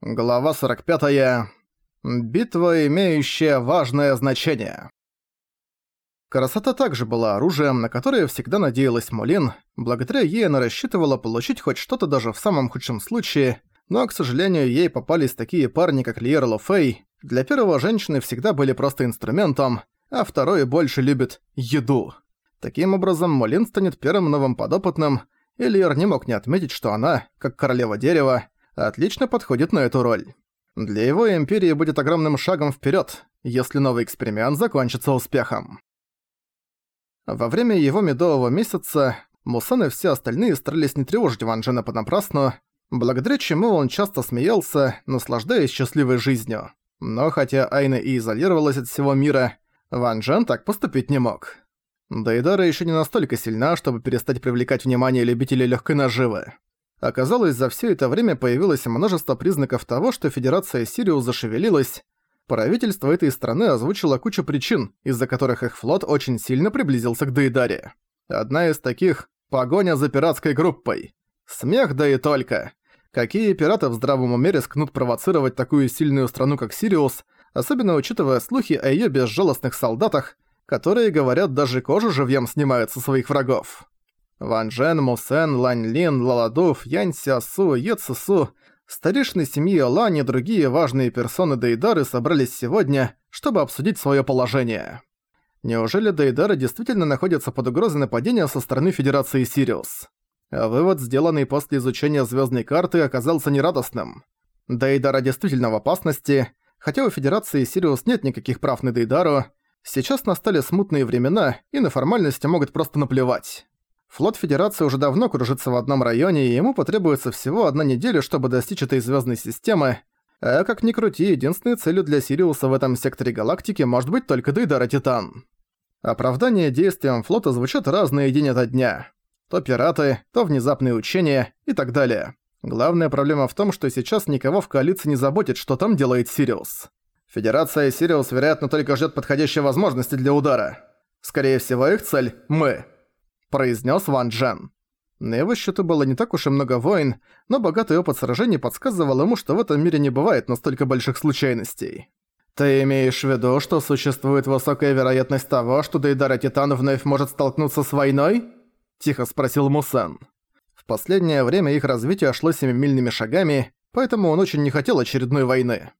Глава 45. Битва, имеющая важное значение. Красота также была оружием, на которое всегда надеялась Молин. Благодаря ей она рассчитывала получить хоть что-то даже в самом худшем случае, но, к сожалению, ей попались такие парни, как Лиер Лофей. Для первого женщины всегда были просто инструментом, а второй больше любит еду. Таким образом, Молин станет первым новым подопытным, и Лиер не мог не отметить, что она, как королева дерева, отлично подходит на эту роль. Для его империи будет огромным шагом вперед, если новый эксперимент закончится успехом. Во время его медового месяца Мусан и все остальные старались не тревожить Ван Джена понапрасну, благодаря чему он часто смеялся, наслаждаясь счастливой жизнью. Но хотя Айна и изолировалась от всего мира, Ван Джен так поступить не мог. Дайдара еще не настолько сильна, чтобы перестать привлекать внимание любителей легкой наживы. Оказалось, за все это время появилось множество признаков того, что Федерация Сириус зашевелилась. Правительство этой страны озвучило кучу причин, из-за которых их флот очень сильно приблизился к Дейдаре. Одна из таких – погоня за пиратской группой. Смех да и только. Какие пираты в здравом уме рискнут провоцировать такую сильную страну, как Сириус, особенно учитывая слухи о её безжалостных солдатах, которые, говорят, даже кожу живьем снимают со своих врагов. Ван Джен, Мусен, Лань Лин, Лаладуф, Янь Сиасу, Е Цису, старейшины семьи Лань и другие важные персоны Дейдары собрались сегодня, чтобы обсудить свое положение. Неужели Дейдары действительно находятся под угрозой нападения со стороны Федерации Сириус? А вывод, сделанный после изучения звездной карты, оказался нерадостным. Дейдара действительно в опасности, хотя у Федерации Сириус нет никаких прав на Дейдару, сейчас настали смутные времена, и на формальности могут просто наплевать. Флот Федерации уже давно кружится в одном районе, и ему потребуется всего одна неделя, чтобы достичь этой звездной системы. А как ни крути, единственной целью для Сириуса в этом секторе галактики может быть только Дейдара Титан. Оправдания действиям флота звучат разные день ото дня. То пираты, то внезапные учения и так далее. Главная проблема в том, что сейчас никого в коалиции не заботит, что там делает Сириус. Федерация Сириус, вероятно, только ждет подходящей возможности для удара. Скорее всего, их цель – мы произнес Ван Джен. На его счету было не так уж и много войн, но богатый опыт сражений подсказывал ему, что в этом мире не бывает настолько больших случайностей. «Ты имеешь в виду, что существует высокая вероятность того, что Дейдара Титан вновь может столкнуться с войной?» – тихо спросил Мусан. В последнее время их развитие шло семимильными шагами, поэтому он очень не хотел очередной войны.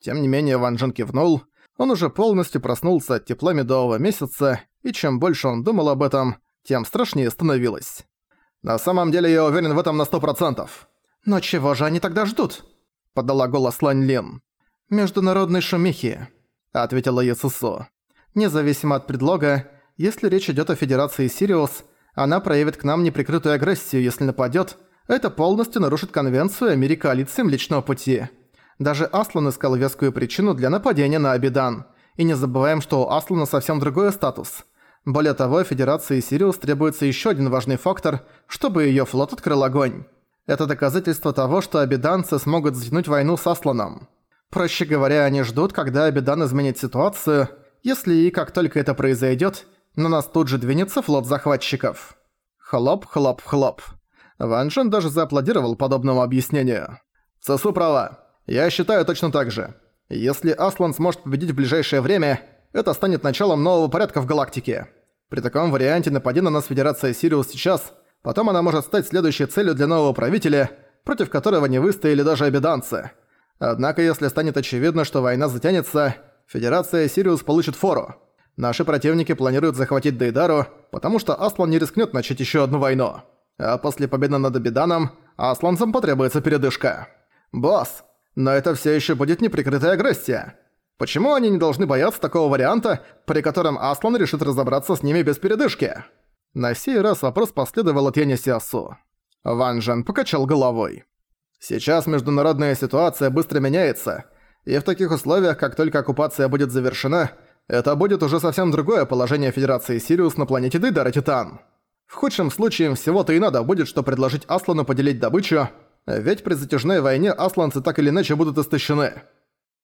Тем не менее Ван Джен кивнул, он уже полностью проснулся от тепла медового месяца, и чем больше он думал об этом, тем страшнее становилось. «На самом деле я уверен в этом на сто процентов». «Но чего же они тогда ждут?» – подала голос Лань Лин. «Международной шумихи», – ответила Ясусо. «Независимо от предлога, если речь идёт о Федерации Сириус, она проявит к нам неприкрытую агрессию, если нападёт, это полностью нарушит конвенцию о мире коалиции Млечного Пути. Даже Аслан искал вескую причину для нападения на Абидан. И не забываем, что у Аслана совсем другой статус – более того, Федерации Сириус требуется еще один важный фактор, чтобы ее флот открыл огонь. Это доказательство того, что абиданцы смогут затянуть войну с Асланом. Проще говоря, они ждут, когда Абидан изменит ситуацию, если и как только это произойдет, на нас тут же двинется флот захватчиков. Хлоп, хлоп, хлоп. Ван Джен даже зааплодировал подобному объяснению. Цесу права. Я считаю точно так же. Если Аслан сможет победить в ближайшее время, это станет началом нового порядка в галактике. При таком варианте напади на нас Федерация Сириус сейчас, потом она может стать следующей целью для нового правителя, против которого не выстояли даже обеданцы. Однако, если станет очевидно, что война затянется, Федерация Сириус получит фору. Наши противники планируют захватить Дейдару, потому что Аслан не рискнет начать еще одну войну. А после победы над Абиданом, Асланцам потребуется передышка. Босс, но это все еще будет неприкрытая агрессия. Почему они не должны бояться такого варианта, при котором Аслан решит разобраться с ними без передышки? На сей раз вопрос последовал от Яни Сиасу. Ван Жен покачал головой. Сейчас международная ситуация быстро меняется, и в таких условиях, как только оккупация будет завершена, это будет уже совсем другое положение Федерации Сириус на планете Дейдара Титан. В худшем случае всего-то и надо будет, что предложить Аслану поделить добычу, ведь при затяжной войне асланцы так или иначе будут истощены.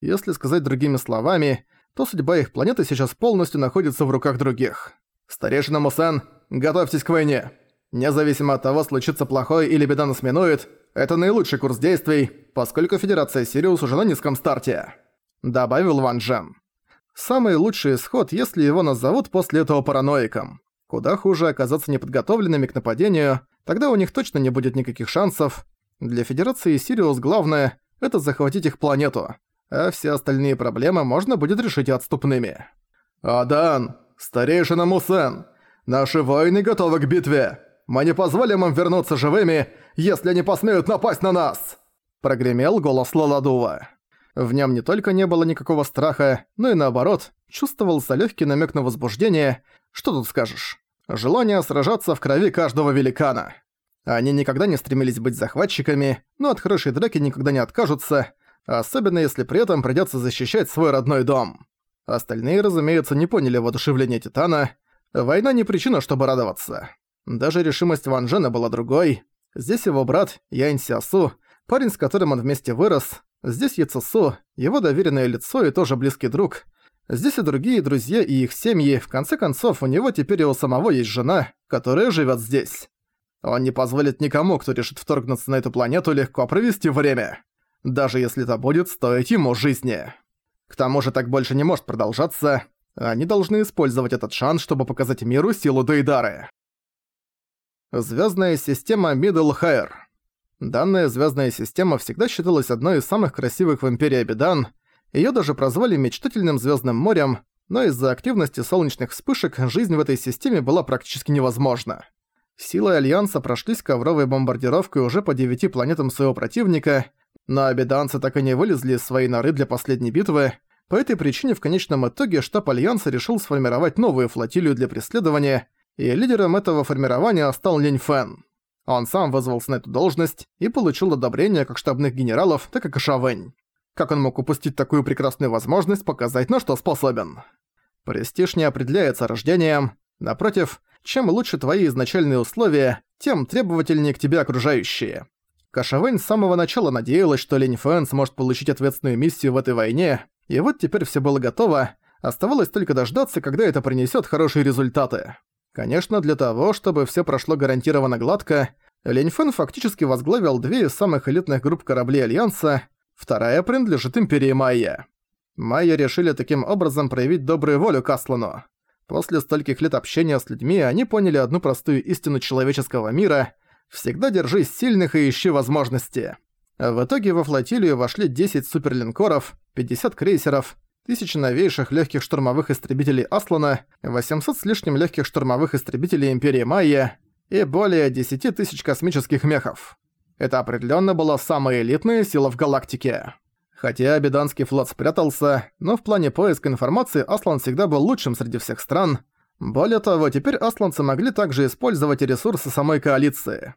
Если сказать другими словами, то судьба их планеты сейчас полностью находится в руках других. Старейшина Мусан, готовьтесь к войне. Независимо от того, случится плохое или беда нас минует, Это наилучший курс действий, поскольку Федерация Сириус уже на низком старте», — добавил Ван Джен. «Самый лучший исход, если его назовут после этого параноиком. Куда хуже оказаться неподготовленными к нападению, тогда у них точно не будет никаких шансов. Для Федерации Сириус главное — это захватить их планету, а все остальные проблемы можно будет решить отступными. «Адан! Старейшина Мусен! Наши воины готовы к битве! Мы не позволим им вернуться живыми, если они посмеют напасть на нас!» Прогремел голос Лаладува. В нем не только не было никакого страха, но и наоборот, чувствовался легкий намек на возбуждение. Что тут скажешь? Желание сражаться в крови каждого великана. Они никогда не стремились быть захватчиками, но от хорошей драки никогда не откажутся, особенно если при этом придётся защищать свой родной дом. Остальные, разумеется, не поняли воодушевления Титана. Война не причина, чтобы радоваться. Даже решимость Ван Джена была другой. Здесь его брат Янь Сиасу, парень, с которым он вместе вырос. Здесь Яцесу, его доверенное лицо и тоже близкий друг. Здесь и другие друзья и их семьи. В конце концов, у него теперь и у самого есть жена, которая живет здесь. Он не позволит никому, кто решит вторгнуться на эту планету, легко провести время. Даже если это будет стоить ему жизни. К тому же так больше не может продолжаться. Они должны использовать этот шанс, чтобы показать миру силу Дейдары. Звездная система Middle Hair. Данная звездная система всегда считалась одной из самых красивых в Империи Абидан. Её даже прозвали мечтательным звездным морем, но из-за активности солнечных вспышек жизнь в этой системе была практически невозможна. Силы Альянса прошлись ковровой бомбардировкой уже по девяти планетам своего противника, но абиданцы так и не вылезли из своей норы для последней битвы. По этой причине в конечном итоге штаб Альянса решил сформировать новую флотилию для преследования, и лидером этого формирования стал Линь Фэн. Он сам вызвался на эту должность и получил одобрение как штабных генералов, так и Кашавэнь. Как он мог упустить такую прекрасную возможность показать, на что способен? Престиж не определяется рождением. Напротив, чем лучше твои изначальные условия, тем требовательнее к тебе окружающие. Кашавэнь с самого начала надеялась, что Линь Фэн сможет получить ответственную миссию в этой войне, и вот теперь все было готово, оставалось только дождаться, когда это принесет хорошие результаты. Конечно, для того, чтобы все прошло гарантированно гладко, Линь Фэн фактически возглавил две из самых элитных групп кораблей Альянса, вторая принадлежит Империи Майя. Майя решили таким образом проявить добрую волю к Аслану. После стольких лет общения с людьми они поняли одну простую истину человеческого мира – Всегда держись сильных и ищи возможности. В итоге во флотилию вошли 10 суперлинкоров, 50 крейсеров, тысячи новейших легких штурмовых истребителей Аслана, 800 с лишним легких штурмовых истребителей Империи Майя и более 10 тысяч космических мехов. Это определенно была самая элитная сила в галактике. Хотя Абиданский флот спрятался, но в плане поиска информации Аслан всегда был лучшим среди всех стран – более того, теперь асланцы могли также использовать ресурсы самой коалиции.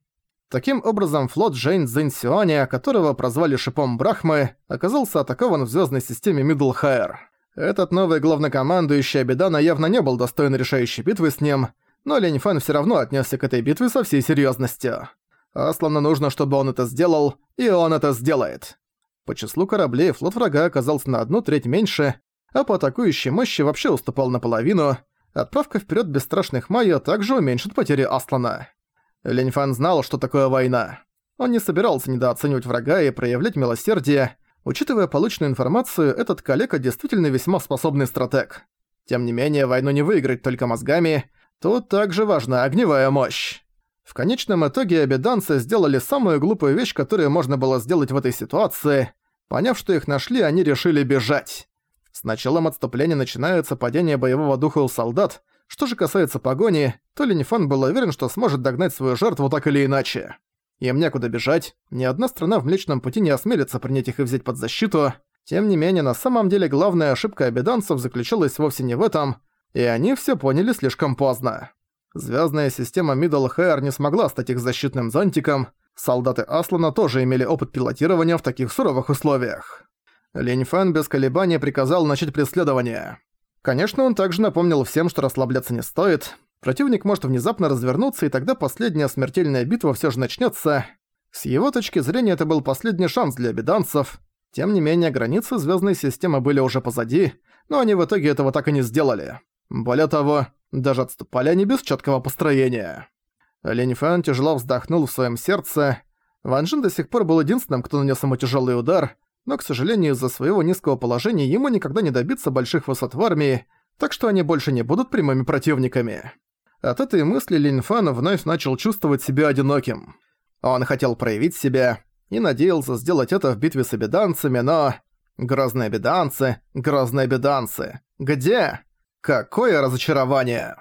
Таким образом, флот Джейн Цзиньсюаня, которого прозвали Шипом Брахмы, оказался атакован в звездной системе Мидлхайр. Этот новый главнокомандующий Абидана явно не был достоин решающей битвы с ним, но Лень Фэн всё равно отнесся к этой битве со всей серьёзностью. Аслану нужно, чтобы он это сделал, и он это сделает. По числу кораблей флот врага оказался на одну треть меньше, а по атакующей мощи вообще уступал наполовину – Отправка вперед бесстрашных майя также уменьшит потери Аслана. Леньфан знал, что такое война. Он не собирался недооценивать врага и проявлять милосердие. Учитывая полученную информацию, этот коллега действительно весьма способный стратег. Тем не менее, войну не выиграть только мозгами. Тут также важна огневая мощь. В конечном итоге обеданцы сделали самую глупую вещь, которую можно было сделать в этой ситуации. Поняв, что их нашли, они решили бежать. С началом отступления начинается падение боевого духа у солдат. Что же касается погони, то Ленифан был уверен, что сможет догнать свою жертву так или иначе. Им некуда бежать, ни одна страна в Млечном Пути не осмелится принять их и взять под защиту. Тем не менее, на самом деле главная ошибка обеданцев заключалась вовсе не в этом, и они все поняли слишком поздно. Звездная система Middle Hair не смогла стать их защитным зонтиком, солдаты Аслана тоже имели опыт пилотирования в таких суровых условиях. Линь Фэн без колебания приказал начать преследование. Конечно, он также напомнил всем, что расслабляться не стоит. Противник может внезапно развернуться, и тогда последняя смертельная битва всё же начнётся. С его точки зрения это был последний шанс для обиданцев. Тем не менее, границы звёздной системы были уже позади, но они в итоге этого так и не сделали. Более того, даже отступали они без чёткого построения. Линь Фэн тяжело вздохнул в своём сердце. Ван Джин до сих пор был единственным, кто нанес ему тяжелый удар, но, к сожалению, из-за своего низкого положения ему никогда не добиться больших высот в армии, так что они больше не будут прямыми противниками. От этой мысли Линь Фан вновь начал чувствовать себя одиноким. Он хотел проявить себя и надеялся сделать это в битве с обеданцами, но... Грозные обеданцы, грозные обеданцы. Где? Какое разочарование!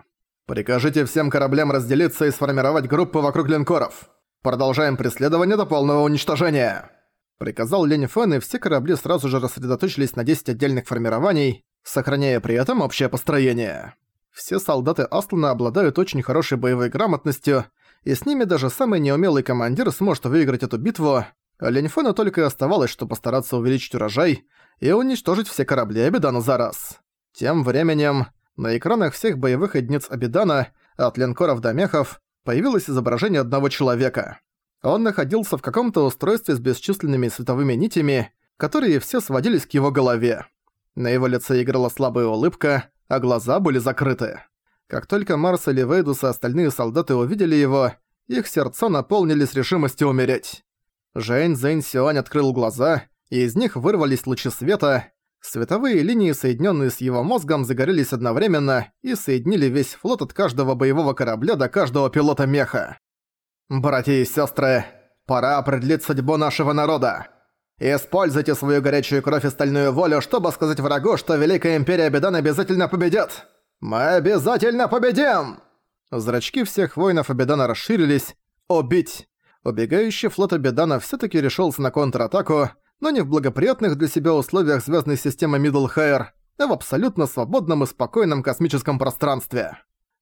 Прикажите всем кораблям разделиться и сформировать группы вокруг линкоров. Продолжаем преследование до полного уничтожения. Приказал Лень Фэн, и все корабли сразу же рассредоточились на 10 отдельных формирований, сохраняя при этом общее построение. Все солдаты Аслана обладают очень хорошей боевой грамотностью, и с ними даже самый неумелый командир сможет выиграть эту битву. Лень Фэну только оставалось, что постараться увеличить урожай и уничтожить все корабли Абидана за раз. Тем временем, на экранах всех боевых единиц Абидана, от линкоров до мехов, появилось изображение одного человека. Он находился в каком-то устройстве с бесчисленными световыми нитями, которые все сводились к его голове. На его лице играла слабая улыбка, а глаза были закрыты. Как только Марс или Вейдус и остальные солдаты увидели его, их сердца наполнились решимостью умереть. Жэнь Зэнь Сюань открыл глаза, и из них вырвались лучи света. Световые линии, соединенные с его мозгом, загорелись одновременно и соединили весь флот от каждого боевого корабля до каждого пилота меха. «Братья и сестры, пора определить судьбу нашего народа. Используйте свою горячую кровь и стальную волю, чтобы сказать врагу, что Великая Империя Бедан обязательно победит. Мы обязательно победим!» Зрачки всех воинов Абедана расширились. «Убить!» Убегающий флот Абедана всё-таки решился на контратаку, но не в благоприятных для себя условиях звездной системы Мидлхайр, а в абсолютно свободном и спокойном космическом пространстве.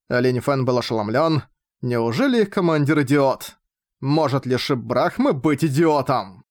Олень Фэн был ошеломлен. Неужели их командир идиот? Может ли Шип Брахмы быть идиотом?